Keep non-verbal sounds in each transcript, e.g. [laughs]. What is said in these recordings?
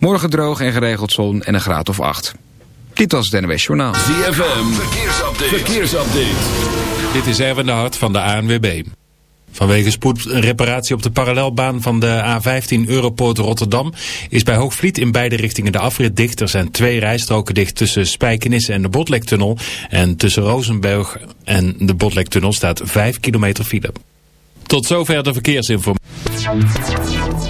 Morgen droog en geregeld zon en een graad of 8. Dit was het NWS Journaal. ZFM, verkeersupdate. verkeersupdate. Dit is Erwin de Hart van de ANWB. Vanwege spoedreparatie op de parallelbaan van de A15 Europoort Rotterdam is bij Hoogvliet in beide richtingen de afrit dicht. Er zijn twee rijstroken dicht tussen Spijkenisse en de Botlektunnel. En tussen Rozenberg en de Botlektunnel staat 5 kilometer file. Tot zover de verkeersinformatie.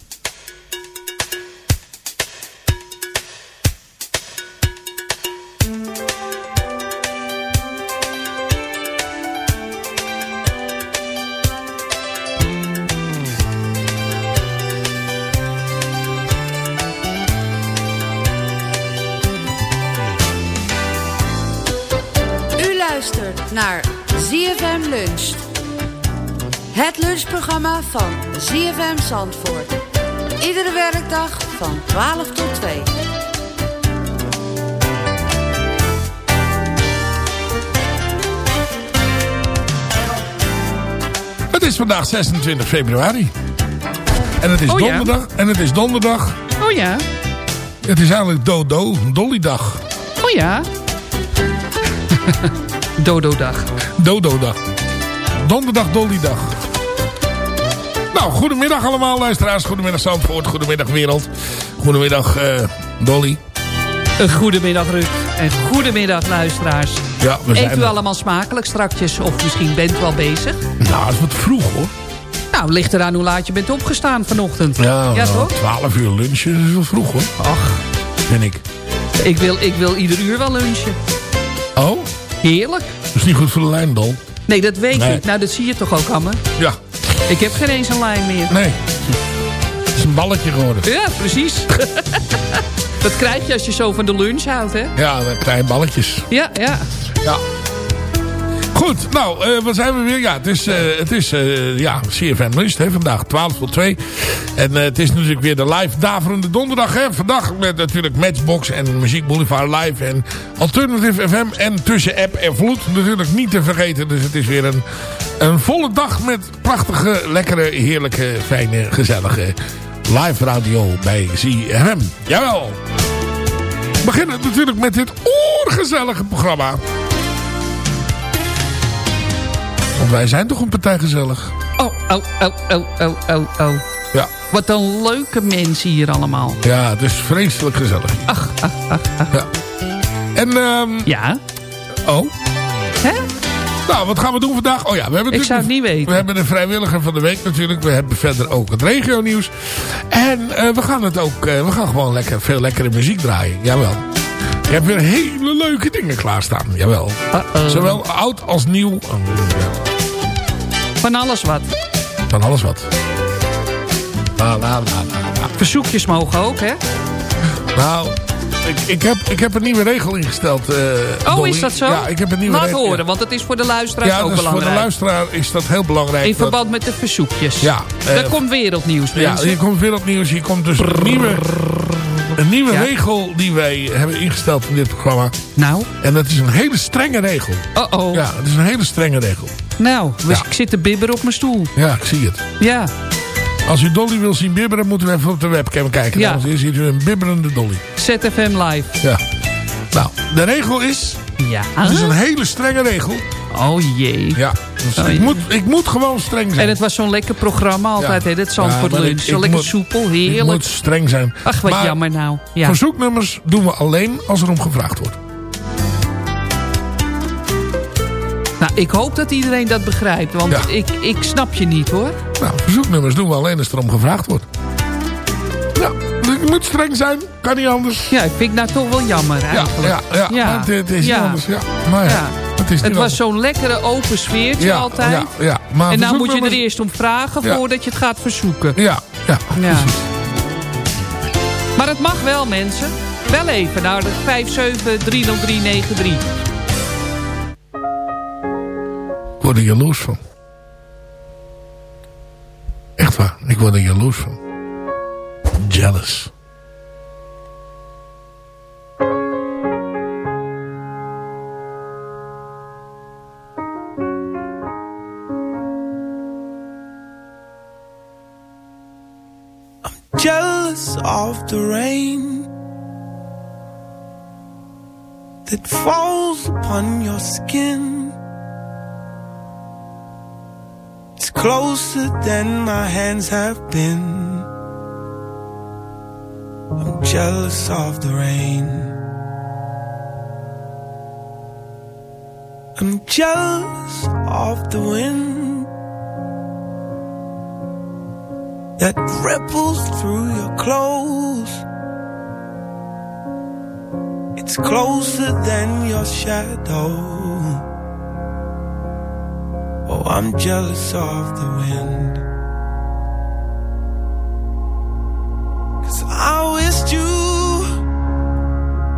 Van ZFM Zandvoort. Iedere werkdag van 12 tot 2. Het is vandaag 26 februari. En het is oh, donderdag. Ja. En het is donderdag. Oh ja. Het is eigenlijk Dodo, Dolly-dag. Oh ja. [laughs] Dodo-dag. Dodo-dag. Donderdag, Dolly-dag. Nou, goedemiddag allemaal luisteraars. Goedemiddag Zandvoort, goedemiddag wereld. Goedemiddag uh, Dolly. Een goedemiddag Ruud. En goedemiddag luisteraars. Ja, we zijn Eet u allemaal smakelijk strakjes of misschien bent u al bezig? Nou, het is wat vroeg hoor. Nou, ligt eraan hoe laat je bent opgestaan vanochtend. Ja, ja nou, toch? 12 uur lunchen is wel vroeg hoor. Ach. Ben ik. Ik wil, ik wil ieder uur wel lunchen. Oh? Heerlijk. Dat is niet goed voor de lijndal. Nee, dat weet Nee. ik. Nou, dat zie je toch ook aan me? Ja. Ik heb geen eens een lijn meer. Nee. Het is een balletje geworden. Ja, precies. [laughs] dat krijg je als je zo van de lunch houdt, hè? Ja, je balletjes. Ja, ja. Ja. Goed, nou, eh wat zijn we weer? Ja, het is, eh, het is eh, ja, CFM hè, vandaag 12 tot 2. En het is natuurlijk weer de live daverende donderdag. Hè. Vandaag met natuurlijk Matchbox en Muziek Boulevard live en Alternative FM. En tussen app en vloed natuurlijk niet te vergeten. Dus het is weer een, een volle dag met prachtige, lekkere, heerlijke, fijne, gezellige live radio bij CFM. Jawel. We beginnen natuurlijk met dit oorgezellige programma. Want wij zijn toch een partij gezellig. Oh, oh, oh, oh, oh, oh, oh. Ja. Wat een leuke mensen hier allemaal. Ja, het is vreselijk gezellig. Ach, ach, ach, ach. Ja. En, ehm Ja? oh. Hè? Nou, wat gaan we doen vandaag? Oh ja, we hebben Ik zou het niet weten. We hebben de vrijwilliger van de week natuurlijk. We hebben verder ook het regio nieuws. En eh, we gaan het ook, eh, we gaan gewoon lekker, veel lekkere muziek draaien. Jawel. Ik heb weer hele leuke dingen klaarstaan. Jawel. Zowel oud als nieuw. Oh, Van alles wat. Van alles wat. La, la, la. Verzoekjes mogen ook, hè? Nou, ik, ik, heb, ik heb een nieuwe regel ingesteld. eh, Oh, Dolly. is dat zo? Ja, ik heb een nieuwe Laat regel. horen, want het is voor de luisteraars Ja, ook dus voor belangrijk. de luisteraar is dat heel belangrijk. In dat- verband met de verzoekjes. Ja, Er eh, komt wereldnieuws, Ja, mensen. hier komt wereldnieuws. Hier komt dus een nieuwe, een nieuwe Ja. regel die wij hebben ingesteld in dit programma. Nou, En dat is een hele strenge regel. oh-oh. Ja, het is een hele strenge regel. Nou, dus Ja. ik zit te bibberen op mijn stoel. Ja, ik zie het. Ja, Als u Dolly wil zien bibberen, moeten we even op de webcam kijken. Ja. Heren, ziet u een bibberende Dolly. ZFM live. Ja. Nou, de regel is... Ja. Het is een hele strenge regel. Oh jee. Ja. Dus Oh, ik, ja. moet, ik moet gewoon streng zijn. En het was zo'n lekker programma altijd, Ja. hè? Dat Zandvoort Ja, lunch. ik- Zo ik lekker moet- soepel, Ik heerlijk. moet streng zijn. Ach, wat Maar jammer nou. Ja. Verzoeknummers doen we alleen als er om gevraagd wordt. Nou, ik hoop dat iedereen dat begrijpt. Want Ja. ik, ik snap je niet, hoor. Nou, verzoeknummers doen we alleen als er om gevraagd wordt. Ja, ik moet streng zijn. Kan niet anders. Ja, ik vind het nou toch wel jammer, Ja, eigenlijk. ja, ja. Ja. Het, het is niet anders. Ja. Maar ja, Ja. Het is niet Het was zo'n lekkere open sfeertje ja, altijd. Ja, ja. Maar en nou moet je er eerst om vragen Ja. voordat je het gaat verzoeken. Ja, ja, Ja. precies. Maar het mag wel, mensen. Wel even naar de 5730393. Ik word er jaloers van. Echt waar, ik word er jaloers van. Jealous. Of the rain that falls upon your skin. It's closer than my hands have been. I'm jealous of the rain. I'm jealous of the wind. That ripples through your clothes. It's closer than your shadow. Oh, I'm jealous of the wind. Cause I wished you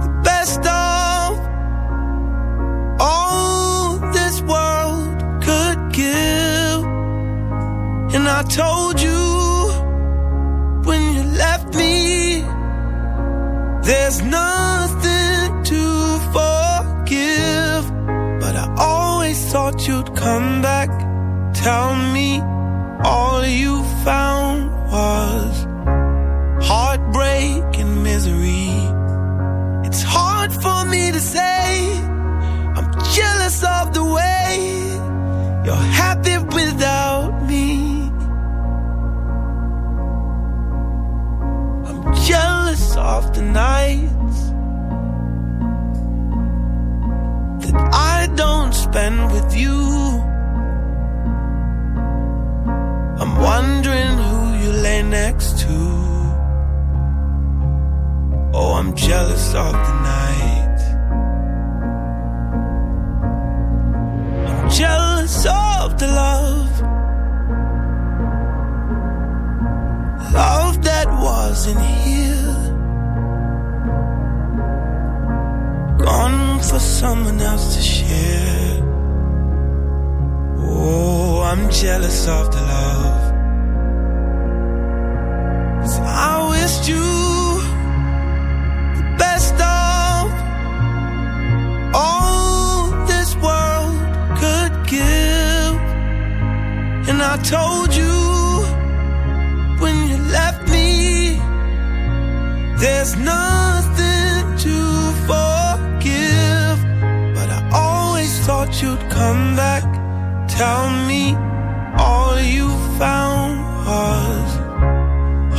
the best of all this world could give. And I told you there's nothing to forgive. But I always thought you'd come back, tell me all you found was spend with you. I'm wondering who you lay next to. Oh, I'm jealous of the night. I'm jealous of the love. Love that wasn't here. Gone for someone else to share. I'm jealous of the love. 'Cause I wished you the best of all this world could give. And I told you when you left me. There's nothing to forgive, but I always thought you'd come back tell me all you found was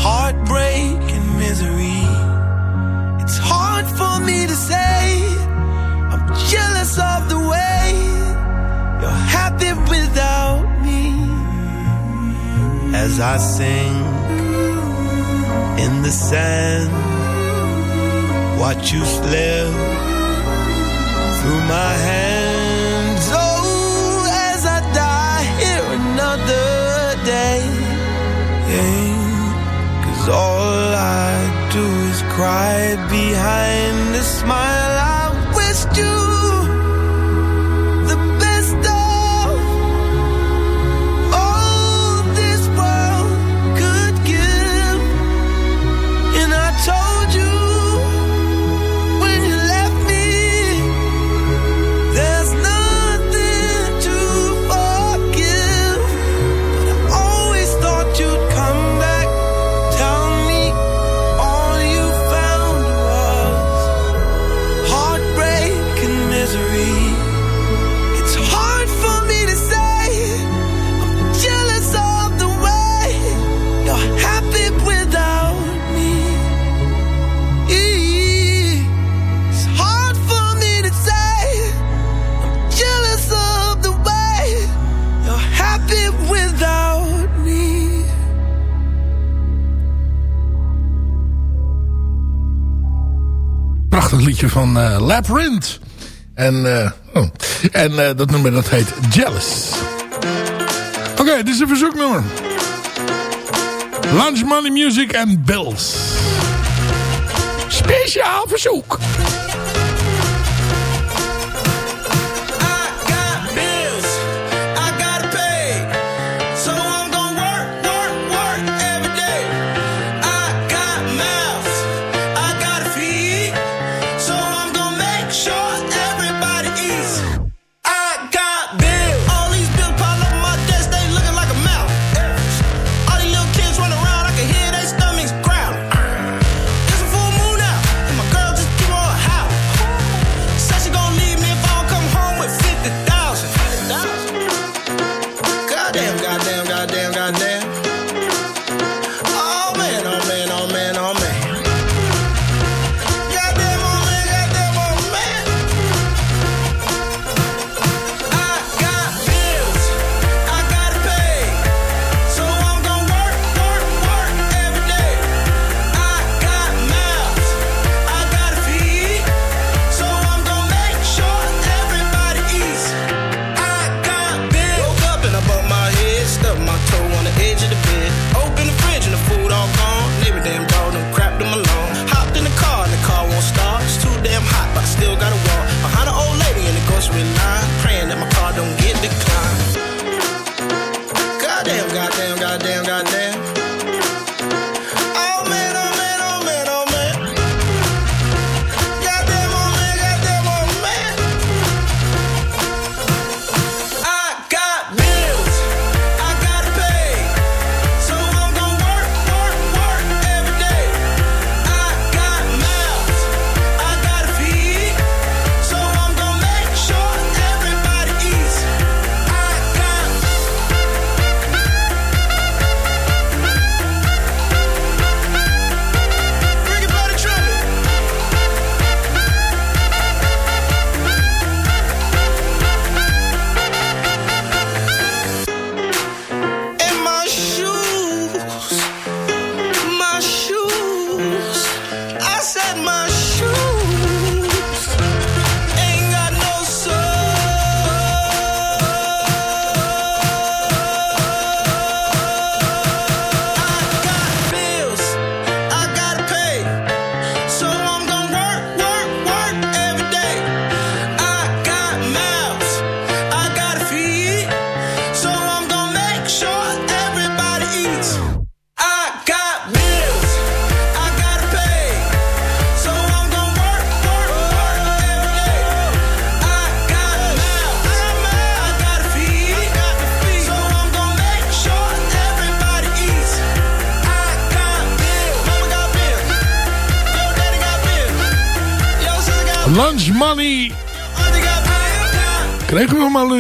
heartbreak and misery. It's hard for me to say, I'm jealous of the way you're happy without me. As I sing in the sand, watch you slip through my hands cry behind the smile. prachtig liedje van uh, Labyrinth. En, uh, oh. en uh, dat nummer dat heet Jealous. Oké, dit is een verzoeknummer. Lunch Money Music and Bills. Speciaal verzoek.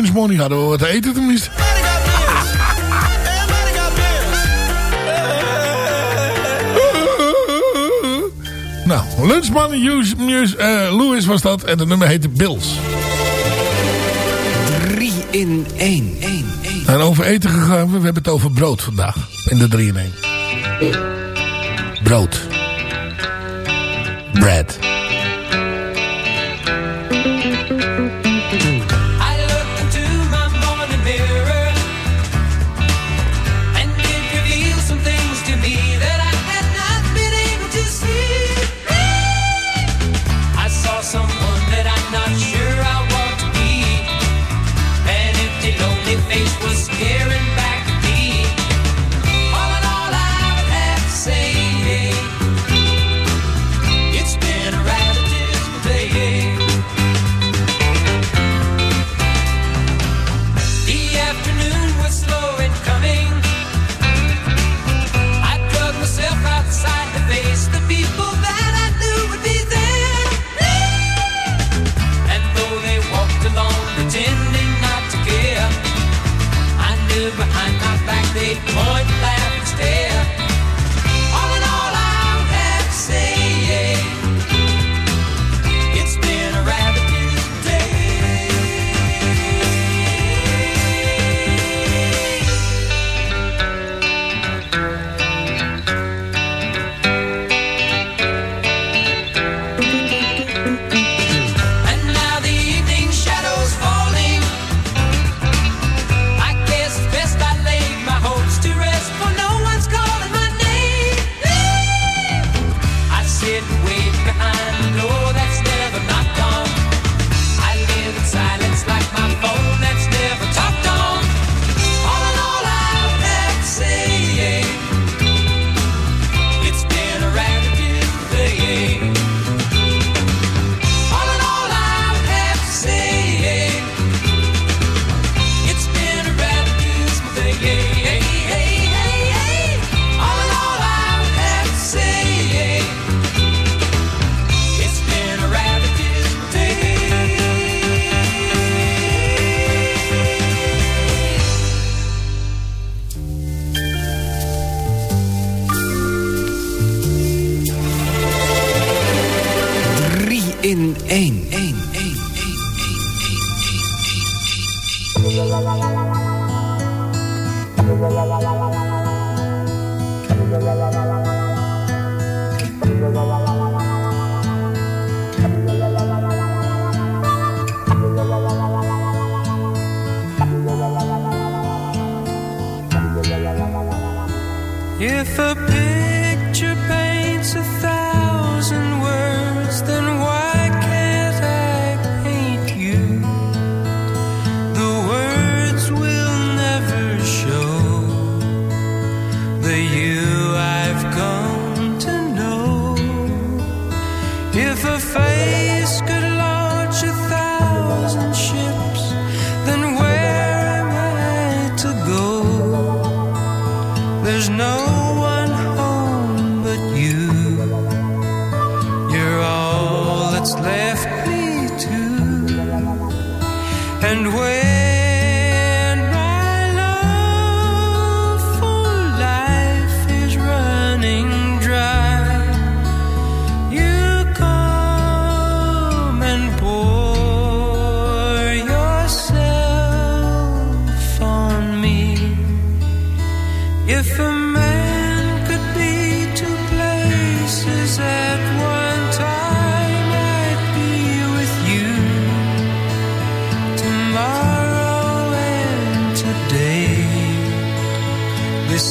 lunch money hadden we wat te eten tenminste. [laughs] Nou, Lunch Money Use, uh, eh, Lewis was dat. En de nummer heette Bills. 3 in 1. En over eten gegaan. We hebben het over brood vandaag. In de 3 in 1. Brood. Bread.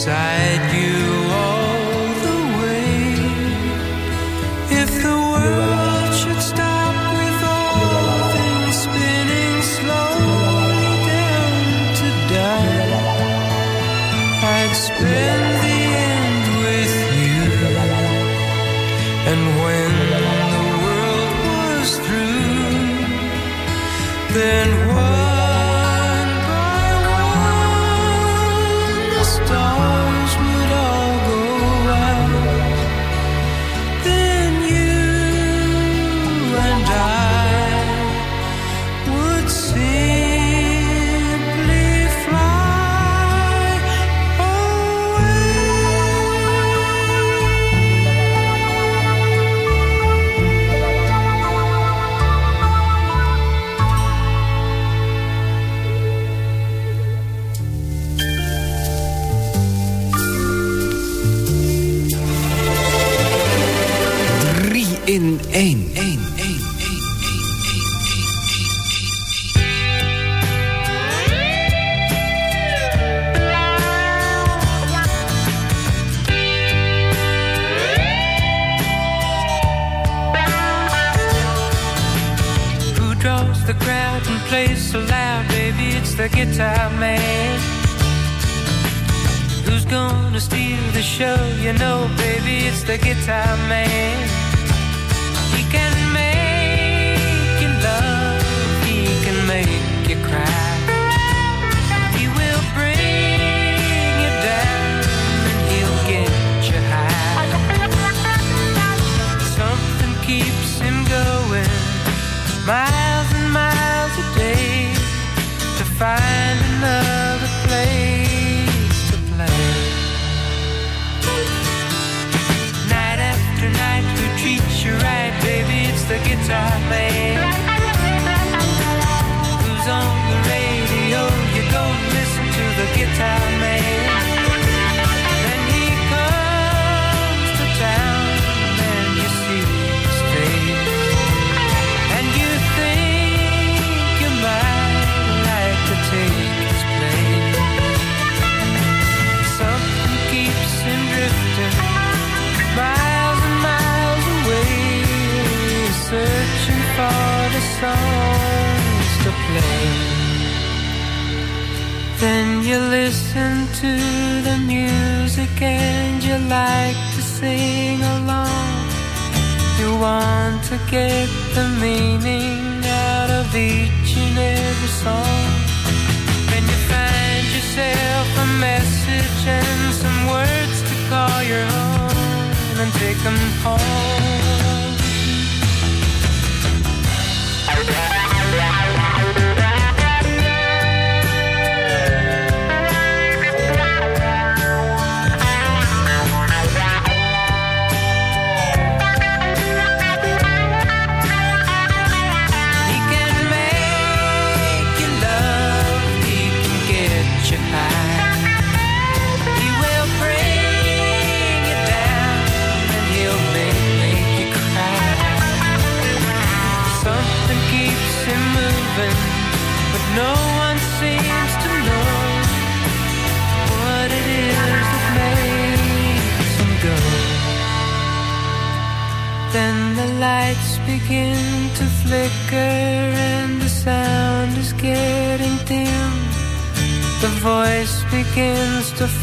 Beside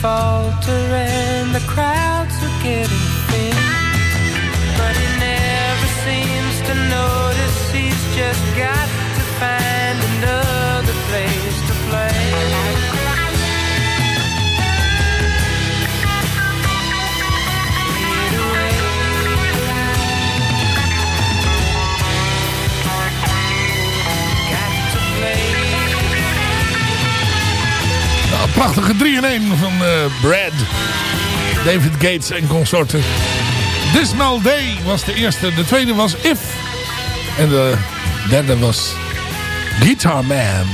faltering. Prachtige 3 in 1 van eh, Brad. David Gates en consorten. Dismal Day was de eerste. De tweede was If. En de derde was Guitar Man.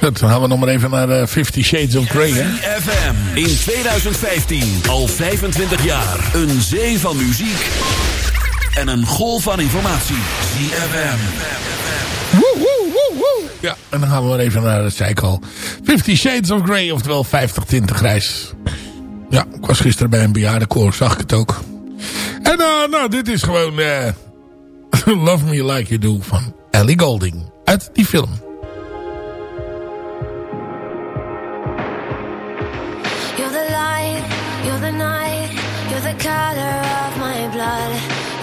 Dan gaan we nog maar even naar eh, Fifty Shades of Grey. FM in 2015 al 25 jaar. Een zee van muziek en een golf van informatie. ZFM. Woe, woe, woe, woe. Ja, en dan gaan we maar even naar, dat zei ik al, Fifty Shades of Grey, oftewel 50 tinten grijs. Ja, ik was gisteren bij een bejaardenkoor, zag ik het ook. En uh, nou, dit is gewoon eh, [laughs] Love Me Like You Do van Ellie Golding uit die film.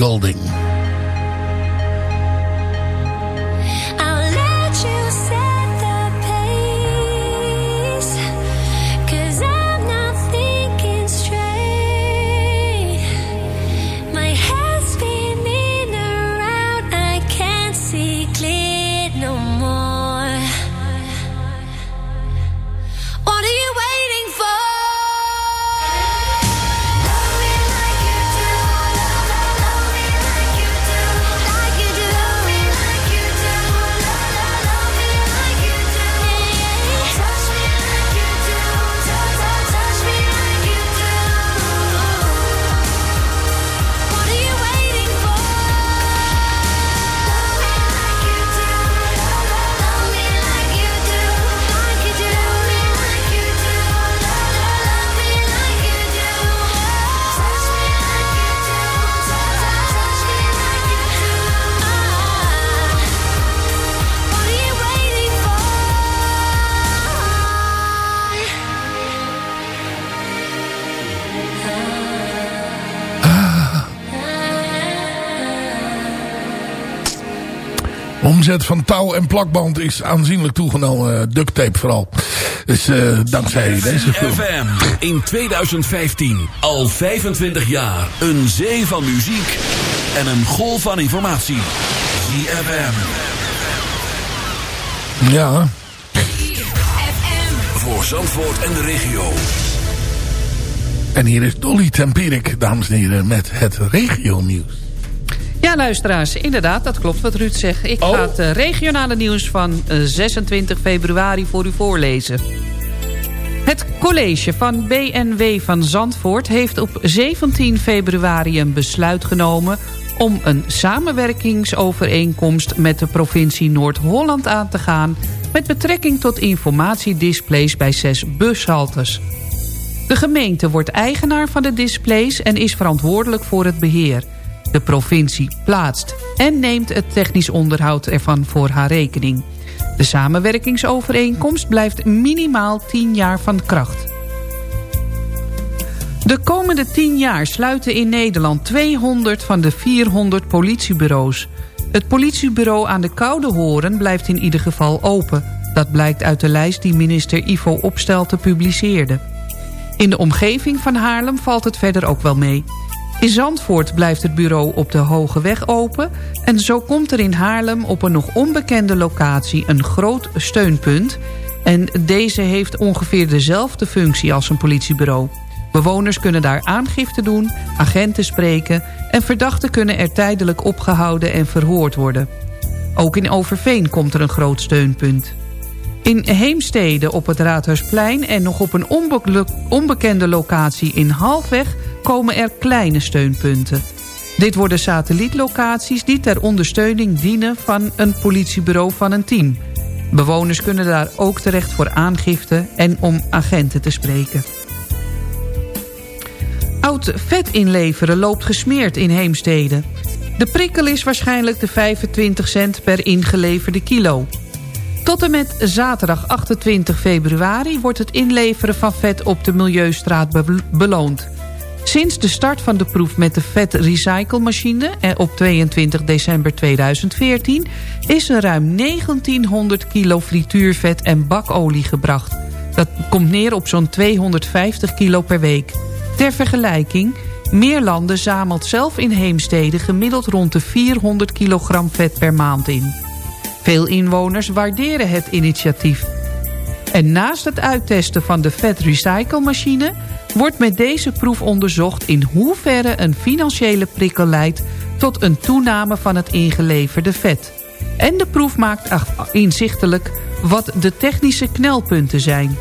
Golding. Omzet van touw en plakband is aanzienlijk toegenomen. eh, Duct tape vooral. Dus eh, dankzij deze film. FM in 2015. Al 25 jaar. Een zee van muziek en een golf van informatie. ZFM. Ja. Voor Zandvoort en de regio. En hier is Dolly Tempierik, dames en heren, met het regio nieuws. Ja, luisteraars, inderdaad, dat klopt wat Ruud zegt. Ik Oh. ga het eh, regionale nieuws van eh, 26 februari voor u voorlezen. Het college van BNW van Zandvoort heeft op 17 februari een besluit genomen... om een samenwerkingsovereenkomst met de provincie Noord-Holland aan te gaan... met betrekking tot informatiedisplays bij zes bushaltes. De gemeente wordt eigenaar van de displays en is verantwoordelijk voor het beheer. De provincie plaatst en neemt het technisch onderhoud ervan voor haar rekening. De samenwerkingsovereenkomst blijft minimaal 10 jaar van kracht. De komende 10 jaar sluiten in Nederland 200 van de 400 politiebureaus. Het politiebureau aan de Koude Horen blijft in ieder geval open. Dat blijkt uit de lijst die minister Ivo Opstelten publiceerde. In de omgeving van Haarlem valt het verder ook wel mee. In Zandvoort blijft het bureau op de Hoge Weg open... en zo komt er in Haarlem op een nog onbekende locatie een groot steunpunt... en deze heeft ongeveer dezelfde functie als een politiebureau. Bewoners kunnen daar aangifte doen, agenten spreken... en verdachten kunnen er tijdelijk opgehouden en verhoord worden. Ook in Overveen komt er een groot steunpunt. In Heemstede op het Raadhuisplein en nog op een onbe onbekende locatie in Halfweg komen er kleine steunpunten. Dit worden satellietlocaties die ter ondersteuning dienen van een politiebureau van een team. Bewoners kunnen daar ook terecht voor aangifte en om agenten te spreken. Oud vet inleveren loopt gesmeerd in Heemstede. De prikkel is waarschijnlijk de 25 cent per ingeleverde kilo. Tot en met zaterdag 28 februari wordt het inleveren van vet op de Milieustraat be beloond. Sinds de start van de proef met de vetrecyclemachine op 22 december 2014... is er ruim 1900 kilo frituurvet en bakolie gebracht. Dat komt neer op zo'n 250 kilo per week. Ter vergelijking, Meerlanden zamelt zelf in Heemstede... gemiddeld rond de 400 kilogram vet per maand in. Veel inwoners waarderen het initiatief. En naast het uittesten van de vetrecyclemachine... wordt met deze proef onderzocht in hoeverre een financiële prikkel leidt... tot een toename van het ingeleverde vet. En de proef maakt inzichtelijk wat de technische knelpunten zijn.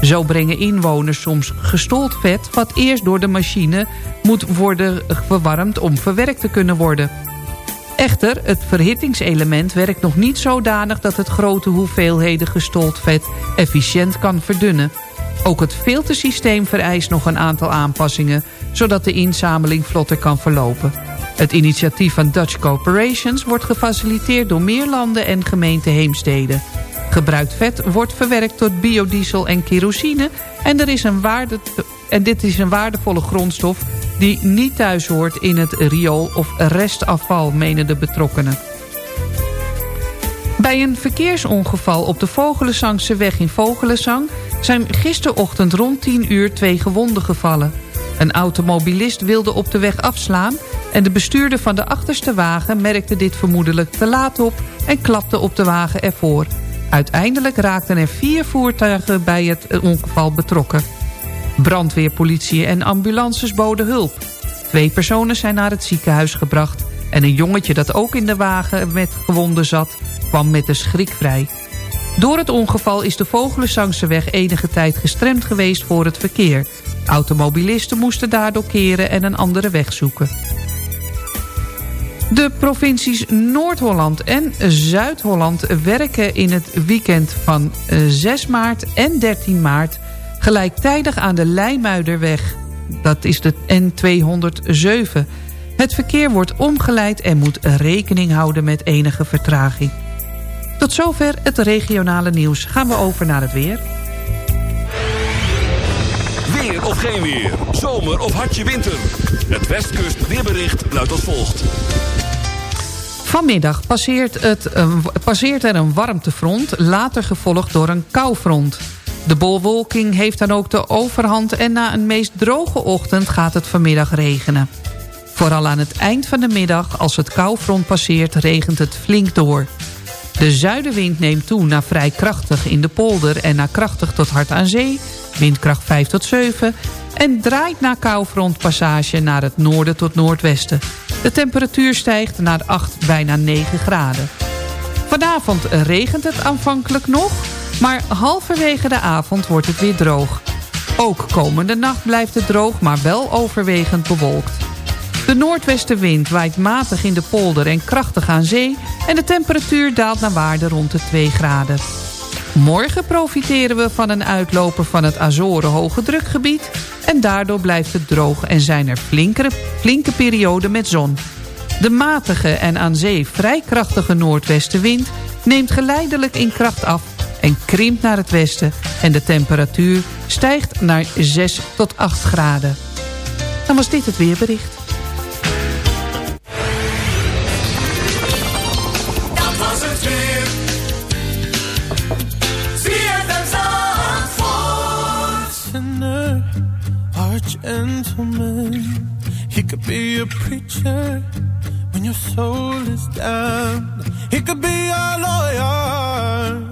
Zo brengen inwoners soms gestold vet... wat eerst door de machine moet worden verwarmd om verwerkt te kunnen worden... Echter, het verhittingselement werkt nog niet zodanig... dat het grote hoeveelheden gestold vet efficiënt kan verdunnen. Ook het filtersysteem vereist nog een aantal aanpassingen... zodat de inzameling vlotter kan verlopen. Het initiatief van Dutch Corporations wordt gefaciliteerd door Meerlanden en gemeente Heemstede. Gebruikt vet wordt verwerkt tot biodiesel en kerosine... en, er is een waarde en dit is een waardevolle grondstof die niet thuis hoort in het riool of restafval, menen de betrokkenen. Bij een verkeersongeval op de Vogelenzangse weg in Vogelenzang... zijn gisterochtend rond 10 uur twee gewonden gevallen. Een automobilist wilde op de weg afslaan... en de bestuurder van de achterste wagen merkte dit vermoedelijk te laat op... en klapte op de wagen ervoor. Uiteindelijk raakten er vier voertuigen bij het ongeval betrokken. Brandweer, politie en ambulances boden hulp. Twee personen zijn naar het ziekenhuis gebracht... en een jongetje dat ook in de wagen met gewonden zat... kwam met de schrik vrij. Door het ongeval is de Vogelenzangse enige tijd gestremd geweest voor het verkeer. Automobilisten moesten daardoor keren en een andere weg zoeken. De provincies Noord-Holland en Zuid-Holland werken in het weekend van 6 maart en 13 maart gelijktijdig aan de Leimuiderweg. Dat is de N207. Het verkeer wordt omgeleid en moet rekening houden met enige vertraging. Tot zover het regionale nieuws. Gaan we over naar het weer. Weer of geen weer. Zomer of hartje winter. Het Westkust weerbericht luidt als volgt. Vanmiddag passeert, het, uh, passeert er een warmtefront, later gevolgd door een koufront. De bolwolking heeft dan ook de overhand en na een meest droge ochtend gaat het vanmiddag regenen. Vooral aan het eind van de middag, als het koufront passeert, regent het flink door. De zuidenwind neemt toe naar vrij krachtig in de polder en naar krachtig tot hard aan zee, windkracht 5 tot 7, en draait na koufrontpassage naar het noorden tot noordwesten. De temperatuur stijgt naar 8, bijna 9 graden. Vanavond regent het aanvankelijk nog, maar halverwege de avond wordt het weer droog. Ook komende nacht blijft het droog, maar wel overwegend bewolkt. De noordwestenwind waait matig in de polder en krachtig aan zee... en de temperatuur daalt naar waarde rond de 2 graden. Morgen profiteren we van een uitloper van het Azoren hoge drukgebied... en daardoor blijft het droog en zijn er flinkere, flinke perioden met zon. De matige en aan zee vrij krachtige noordwestenwind... neemt geleidelijk in kracht af en krimpt naar het westen... en de temperatuur stijgt naar 6 tot 8 graden. Dan was dit het weerbericht. Dat was het weer. ZFM Zandvoort. sinner or a gentleman. He could be a preacher when your soul is down. He could be a lawyer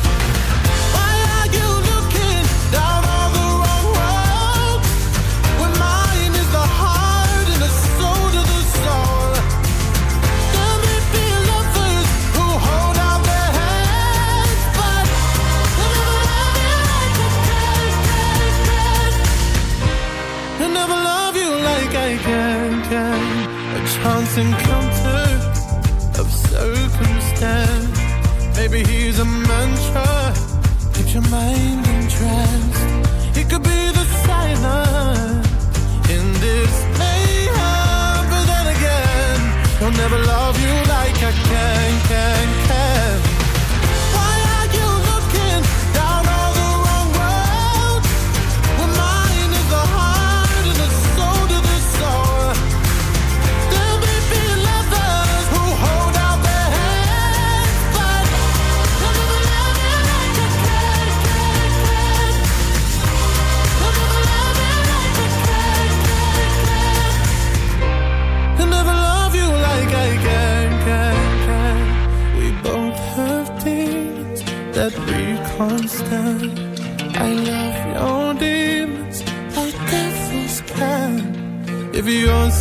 A mantra. Keeps your mind entranced. It could be the silence in this mayhem, but then again, he'll never love you If you're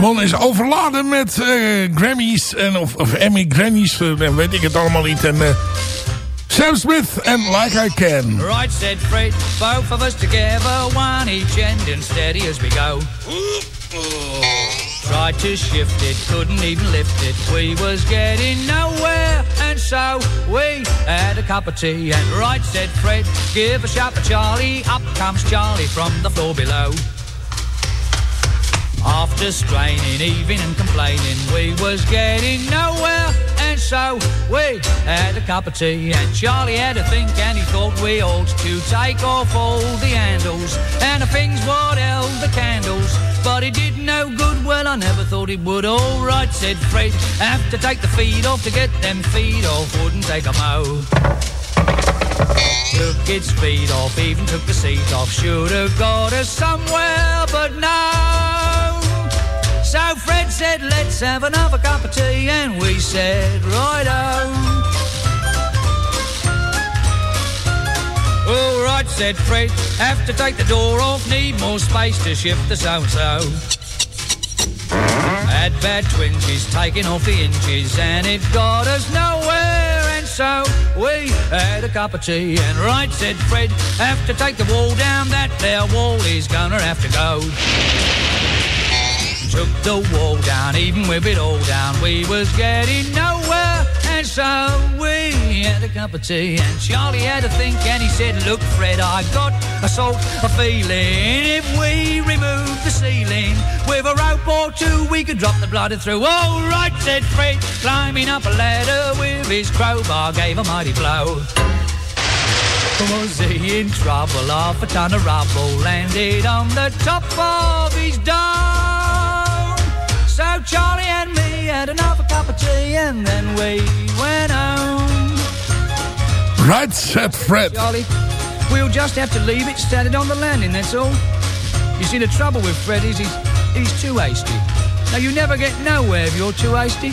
De man is overladen met eh, Grammys en, of, Emmy Grammys, eh, weet ik het allemaal niet. En, eh, Sam Smith en Like I Can. Right, said Fred, both of us together, one each end and steady as we go. Tried to shift it, couldn't even lift it. We was getting nowhere, and so we had a cup of tea. And right, said Fred, give a shout for Charlie. Up comes Charlie from the floor below. After straining, even and complaining, we was getting nowhere, and so we had a cup of tea. And Charlie had a think, and he thought we ought to take off all the handles and the things what held the candles. But it did no good. Well, I never thought it would. All right, said Fred, have to take the feet off to get them feet off. Wouldn't take out. Took its feet off, even took the seat off. Should have got us somewhere, but no. So Fred said, let's have another cup of tea, and we said, right on. All right, said Fred, have to take the door off, need more space to shift the so-and-so. Had bad twinges, taking off the inches, and it got us nowhere. And so we had a cup of tea, and right, said Fred, have to take the wall down. That there wall is gonna have to go. Took the wall down, even with it all down, we was getting nowhere. And so we had a cup of tea, and Charlie had a think, and he said, Look, Fred, I got a sort of feeling. If we remove the ceiling with a rope or two, we could drop the bladder through. All right, said Fred, climbing up a ladder with his crowbar, gave a mighty blow. Was he in trouble? Half a ton of rubble landed on the top of his dome. So Charlie and me had another cup of tea and then we went home. Right, said Fred. Charlie, we'll just have to leave it standing on the landing, that's all. You see, the trouble with Fred is he's, he's too hasty. Now, you never get nowhere if you're too hasty.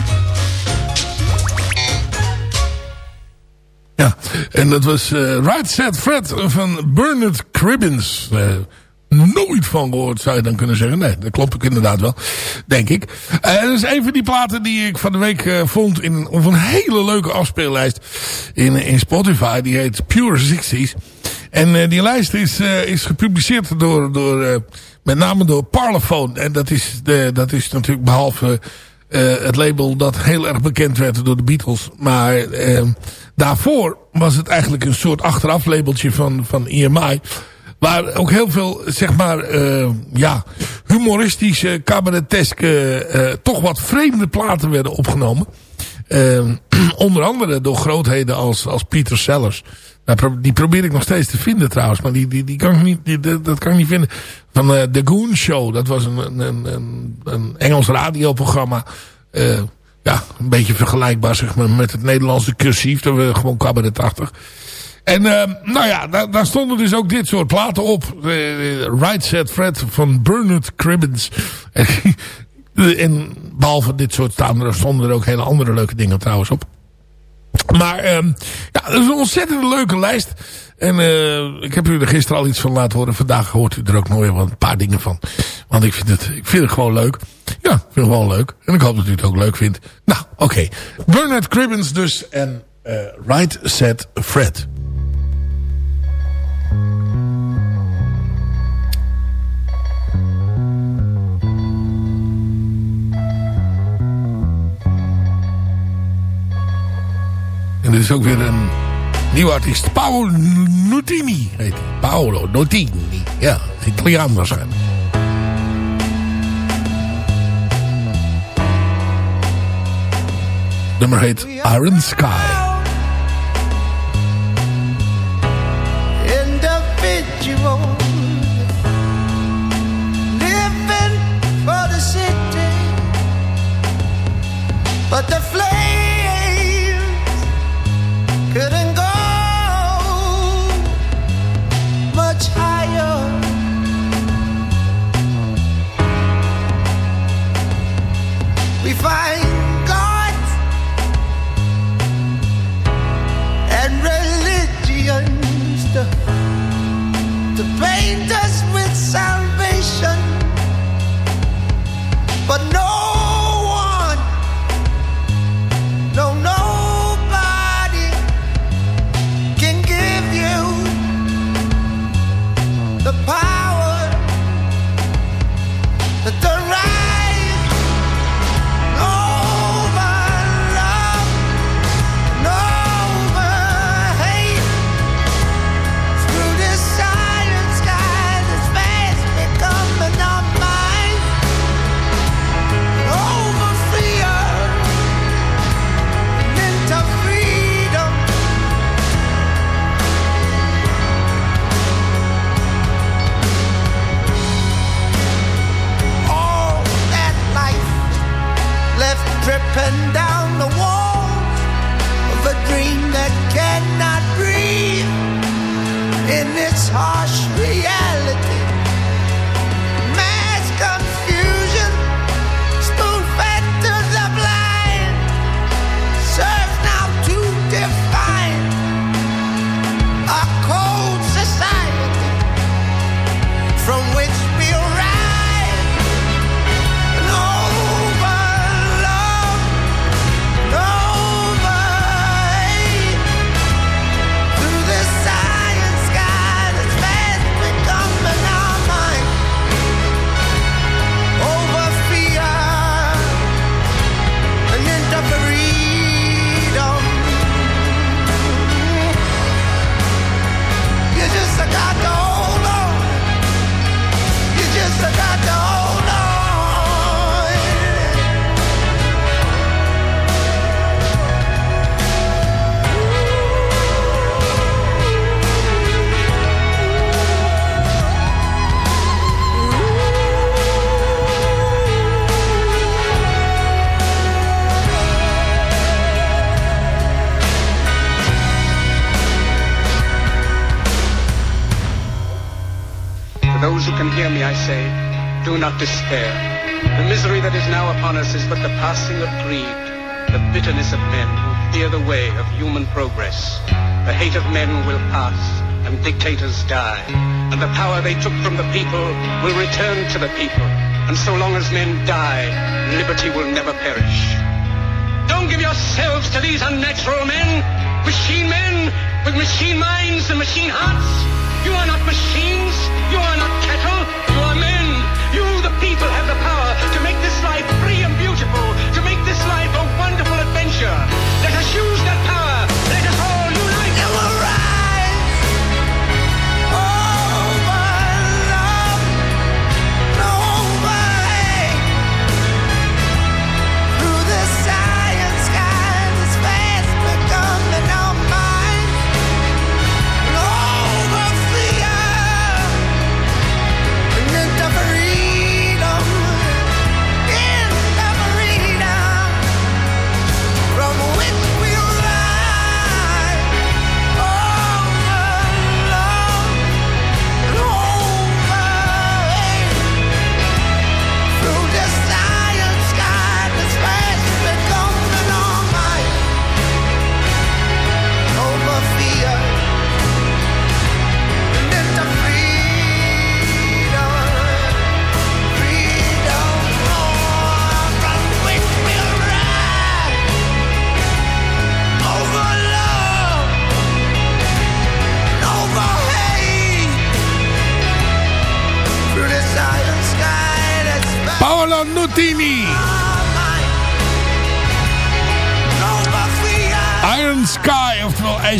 Ja, en dat was eh, Right Set Fred van Bernard Cribbins. Eh, nooit van gehoord, zou je dan kunnen zeggen. Nee, dat klopt ook inderdaad wel, denk ik. Eh, dat is een van die platen die ik van de week eh, vond in, op een hele leuke afspeellijst in, in Spotify. Die heet Pure 60s. En eh, die lijst is, is gepubliceerd door, door met name door Parlophone. En dat is, de, dat is natuurlijk behalve eh, het label dat heel erg bekend werd door de Beatles. Maar daarvoor was het eigenlijk een soort achteraf labeltje van, van EMI. Waar ook heel veel, zeg maar, eh, ja, humoristische, cabareteske, eh, toch wat vreemde platen werden opgenomen. Eh, [clears throat] onder andere door grootheden als, als Peter Sellers. Nou, die probeer ik nog steeds te vinden trouwens. Maar die, die, die kan ik niet, die, dat kan ik niet vinden. Van eh, The Goon Show. Dat was een, een, een, Engels radioprogramma. Ja, een beetje vergelijkbaar zeg maar, met het Nederlandse cursief. Dat we gewoon cabaretachtig. En eh, nou ja, daar, stonden dus ook dit soort platen op. Right Set Fred van Bernard Cribbins. [laughs] en behalve dit soort staan er, stonden er ook hele andere leuke dingen trouwens op. Maar ehm, ja, dat is een ontzettend leuke lijst. En eh, ik heb u er gisteren al iets van laten horen. Vandaag hoort u er ook nog een paar dingen van. Want ik vind het, ik vind het gewoon leuk. Ja, ik vind het gewoon leuk. En ik hoop dat u het ook leuk vindt. Nou, oké. Bernard Cribbins dus. En eh Right Set Fred. En dit is ook weer een nieuwe artiest. Paolo Nutini heet hij. Paolo Nutini. Ja, Italiaan waarschijnlijk. Nummer heet Iron Sky. but the will return to the people. And so long as men die, liberty will never perish. Don't give yourselves to these unnatural men, machine men with machine minds and machine hearts. You are not machines. You are not cattle. You are men. You, the people, have the power to make this life free and beautiful, to make this life a wonderful adventure. Let us use that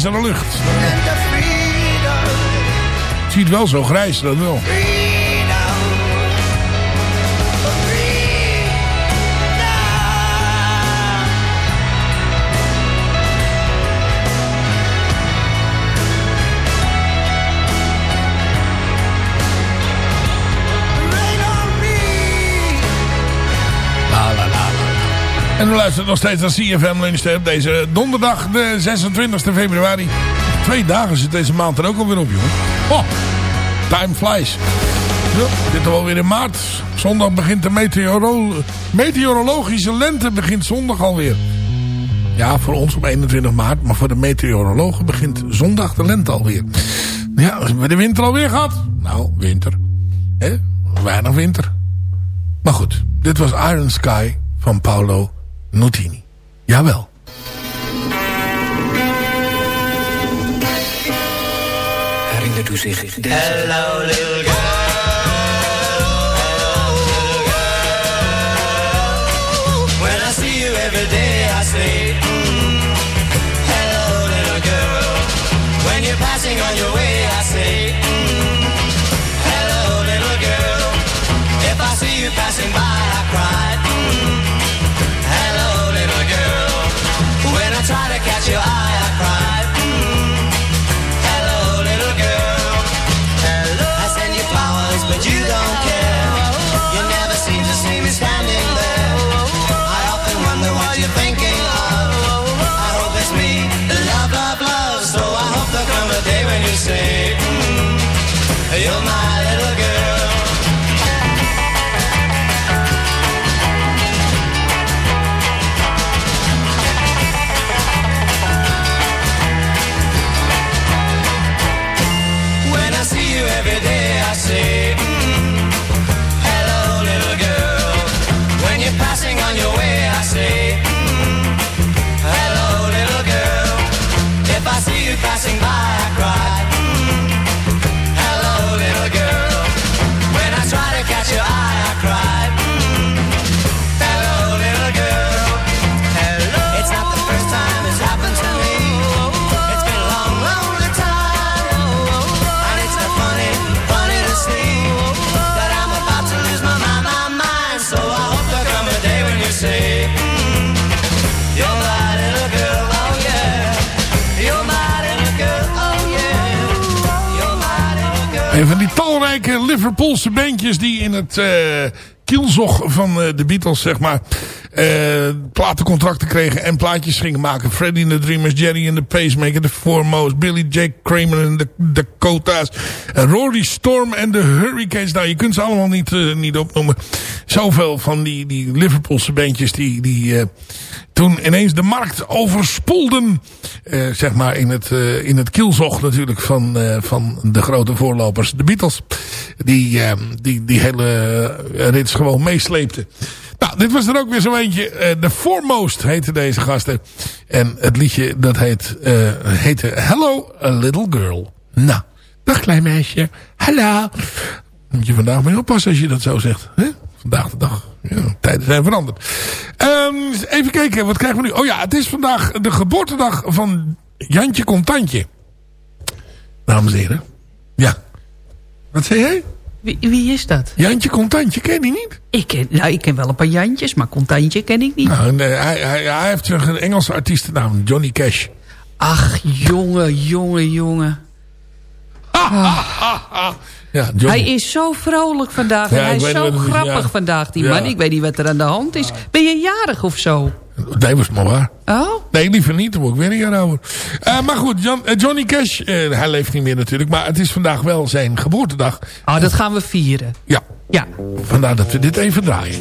ijzeren lucht. Het ziet wel zo grijs, dat wel. En we luisteren nog steeds naar CFM Lunch op deze donderdag, de 26 februari. Twee dagen zit deze maand er ook alweer op, jongen. Oh, time flies. Zo, we zitten alweer in maart. Zondag begint de meteoro meteorologische lente begint zondag alweer. Ja, voor ons op 21 maart, maar voor de meteorologen begint zondag de lente alweer. Ja, hebben we de winter alweer gehad? Nou, winter. Hè? Weinig winter. Maar goed, dit was Iron Sky van Paolo Nutini. Jawel. Herinnert u zich deze? Hello, little girl. You're Een van die talrijke Liverpoolse bandjes die in het eh kielzog van eh, de Beatles, zeg maar, platencontracten kregen en plaatjes gingen maken. Freddie and the Dreamers, Jerry and the Pacemaker, The Foremost, Billy Jack Kramer en de Dakota's, uh, Rory Storm en de Hurricanes. Nou, je kunt ze allemaal niet, eh, niet opnoemen. Zoveel van die, die Liverpoolse bandjes die, die eh, toen ineens de markt overspoelden. eh, zeg maar in het, eh, in het kielzog natuurlijk van, eh, van de grote voorlopers, de Beatles. Die, eh, die, die hele eh, rits gewoon meesleepten. Nou, dit was er ook weer zo eentje. Eh, The Foremost heette deze gasten. En het liedje dat heet, eh, heette Hello, a Little Girl. Nou, dag klein meisje. Hallo. Moet je vandaag mee oppassen als je dat zo zegt. Hè? Vandaag de dag. Ja, tijden zijn veranderd. Ehm, even kijken, wat krijgen we nu? Oh ja, het is vandaag de geboortedag van Jantje Contantje. Dames en heren. Ja. Wat zei jij? Wie, wie is dat? Jantje Contantje, ken je niet? Ik ken, nou, ik ken wel een paar Jantjes, maar Contantje ken ik niet. Nou, nee, hij, hij, hij heeft een Engelse artiestennaam, Johnny Cash. Ach, jongen, jongen, jongen. Ja, Johnny. Hij is zo vrolijk vandaag. Ja, en hij is zo grappig ja. vandaag, die man. Ik weet niet wat er aan de hand is. Ben je jarig of zo? Nee, was maar waar. Oh? Nee, liever niet. Dan word ik weer een jaar ouder. Eh, maar goed, eh, Johnny Cash, eh, hij leeft niet meer natuurlijk. Maar het is vandaag wel zijn geboortedag. Oh, dat gaan we vieren. Ja, Ja. vandaar dat we dit even draaien.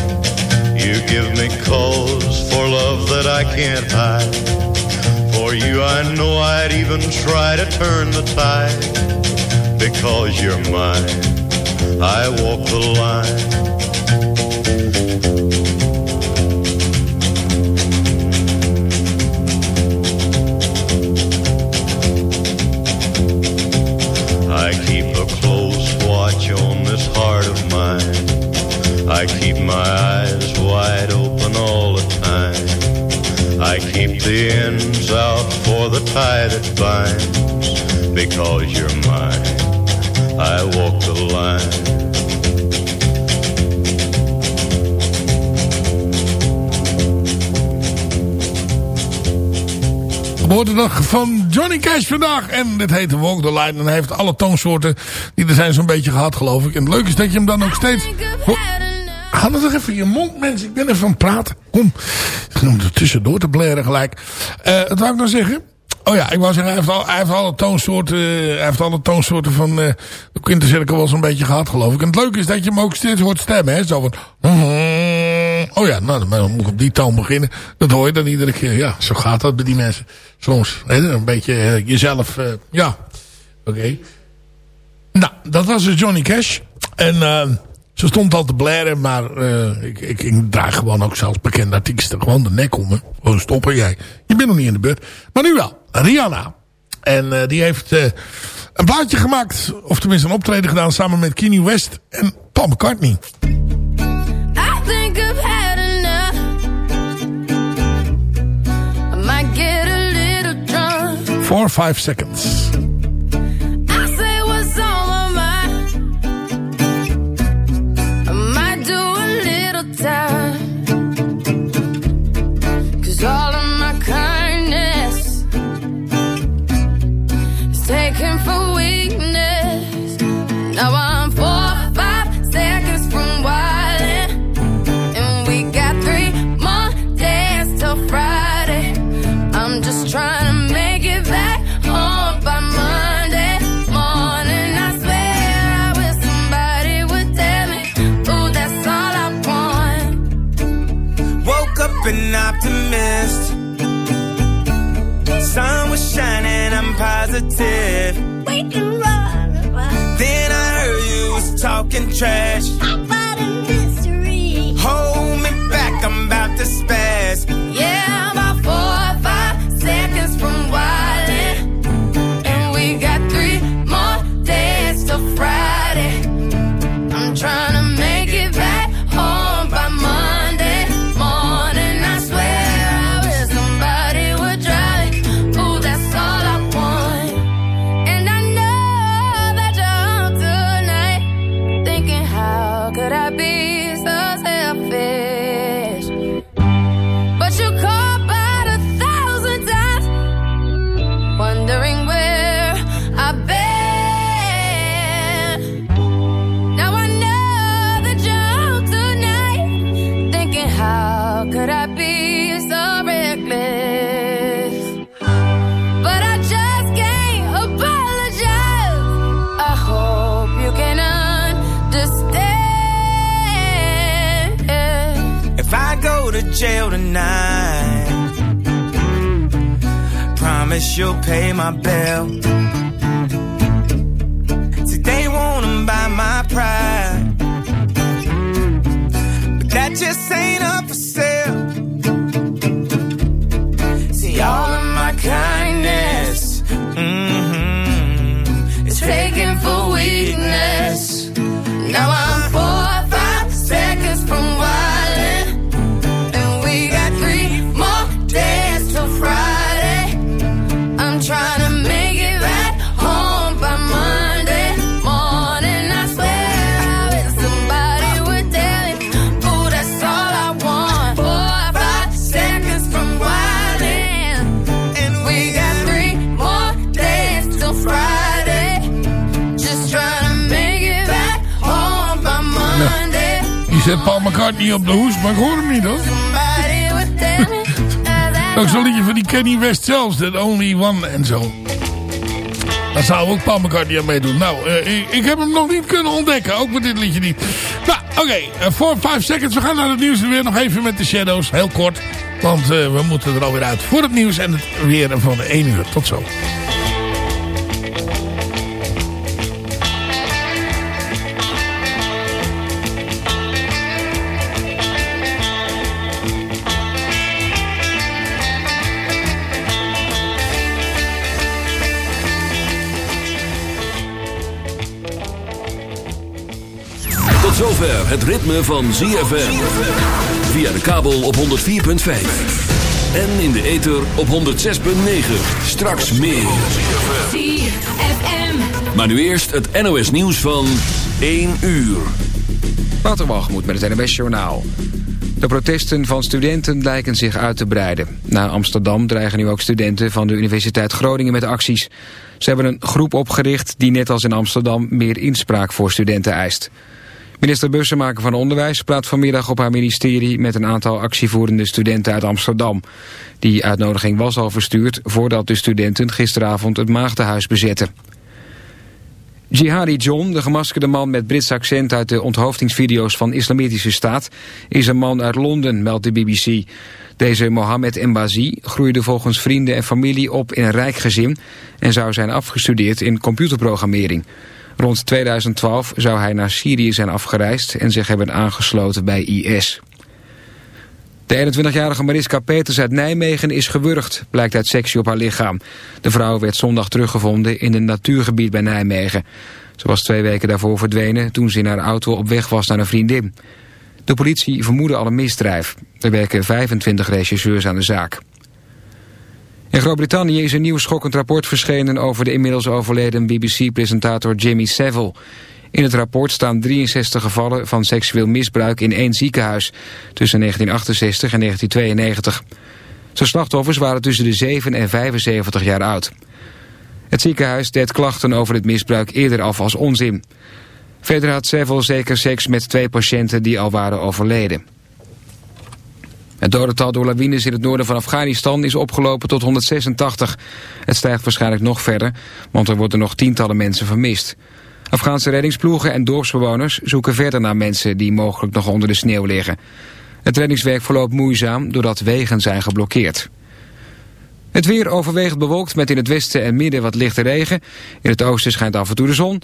Give me cause for love that I can't hide. For you, I know I'd even try to turn the tide. Because you're mine, I walk the line. I keep a close watch on this heart of mine. I keep my the ends out for the tie that binds. Because you're mine, I walk the line. Geboortedag van Johnny Cash vandaag. En dit heet Walk the Line. En hij heeft alle toonsoorten die er zijn zo'n beetje gehad geloof ik. En het leuke is dat je hem dan ook steeds... Ho- Ga nou toch even in je mond mensen. Ik ben even aan het praten. Kom. Noem er tussendoor te blaren gelijk. Eh wat wou ik nou zeggen? Oh ja, ik wou zeggen, hij heeft, al, hij heeft alle toonsoorten, hij heeft alle toonsoorten van eh de Quintercirkel wel zo'n beetje gehad, geloof ik. En het leuke is dat je hem ook steeds hoort stemmen, hè. Zo van... Oh ja, nou, dan moet ik op die toon beginnen. Dat hoor je dan iedere keer. Ja, zo gaat dat bij die mensen. Soms, hè, een beetje eh, jezelf, eh, ja. Oké. Nou, dat was dus Johnny Cash. En eh, ze stond al te blaren, maar eh, ik, ik, ik draag gewoon ook zelfs bekende artiesten gewoon de nek om. Hè. Gewoon stoppen jij. Je bent nog niet in de beurt. Maar nu wel, Rihanna. En eh, die heeft eh, een plaatje gemaakt, of tenminste een optreden gedaan samen met Kanye West en Paul McCartney. I think I've trash. You'll pay my bill. Zet Paul McCartney op de hoes, maar ik hoor hem niet hoor. [laughs] Ook zo'n liedje van die Kenny West zelfs, That Only One en zo. Daar zou ook Paul McCartney aan meedoen. Nou, eh, ik, ik heb hem nog niet kunnen ontdekken, ook met dit liedje niet. Nou, oké, voor 5 seconds. We gaan naar het nieuws en weer nog even met de Shadows, heel kort. Want eh, we moeten er alweer uit voor het nieuws en het weer van de 1 uur. Tot zo. Het ritme van ZFM. Via de kabel op 104.5. En in de ether op 106.9. Straks meer. Maar nu eerst het NOS nieuws van 1 uur. Waterwalgemoed met het NWS Journaal. De protesten van studenten lijken zich uit te breiden. Na Amsterdam dreigen nu ook studenten van de Universiteit Groningen met acties. Ze hebben een groep opgericht die net als in Amsterdam meer inspraak voor studenten eist. Minister Bussemaker van Onderwijs praat vanmiddag op haar ministerie met een aantal actievoerende studenten uit Amsterdam. Die uitnodiging was al verstuurd voordat de studenten gisteravond het Maagdenhuis bezetten. Jihadi John, de gemaskerde man met Brits accent uit de onthoofdingsvideo's van Islamitische Staat, is een man uit Londen, meldt de BBC. Deze Mohammed Embazi groeide volgens vrienden en familie op in een rijk gezin en zou zijn afgestudeerd in computerprogrammering. Rond 2012 zou hij naar Syrië zijn afgereisd en zich hebben aangesloten bij IS. De 21-jarige Mariska Peters uit Nijmegen is gewurgd, blijkt uit sectie op haar lichaam. De vrouw werd zondag teruggevonden in een natuurgebied bij Nijmegen. Ze was twee weken daarvoor verdwenen toen ze in haar auto op weg was naar een vriendin. De politie vermoedde al een misdrijf. Er werken 25 regisseurs aan de zaak. In Groot-Brittannië is een nieuw schokkend rapport verschenen over de inmiddels overleden BBC-presentator Jimmy Savile. In het rapport staan 63 gevallen van seksueel misbruik in één ziekenhuis tussen 1968 en 1992. Zijn slachtoffers waren tussen de 7 en 75 jaar oud. Het ziekenhuis deed klachten over het misbruik eerder af als onzin. Verder had Savile zeker seks met twee patiënten die al waren overleden. Het dodental door lawines in het noorden van Afghanistan is opgelopen tot 186. Het stijgt waarschijnlijk nog verder, want er worden nog tientallen mensen vermist. Afghaanse reddingsploegen en dorpsbewoners zoeken verder naar mensen die mogelijk nog onder de sneeuw liggen. Het reddingswerk verloopt moeizaam doordat wegen zijn geblokkeerd. Het weer overwegend bewolkt met in het westen en midden wat lichte regen. In het oosten schijnt af en toe de zon.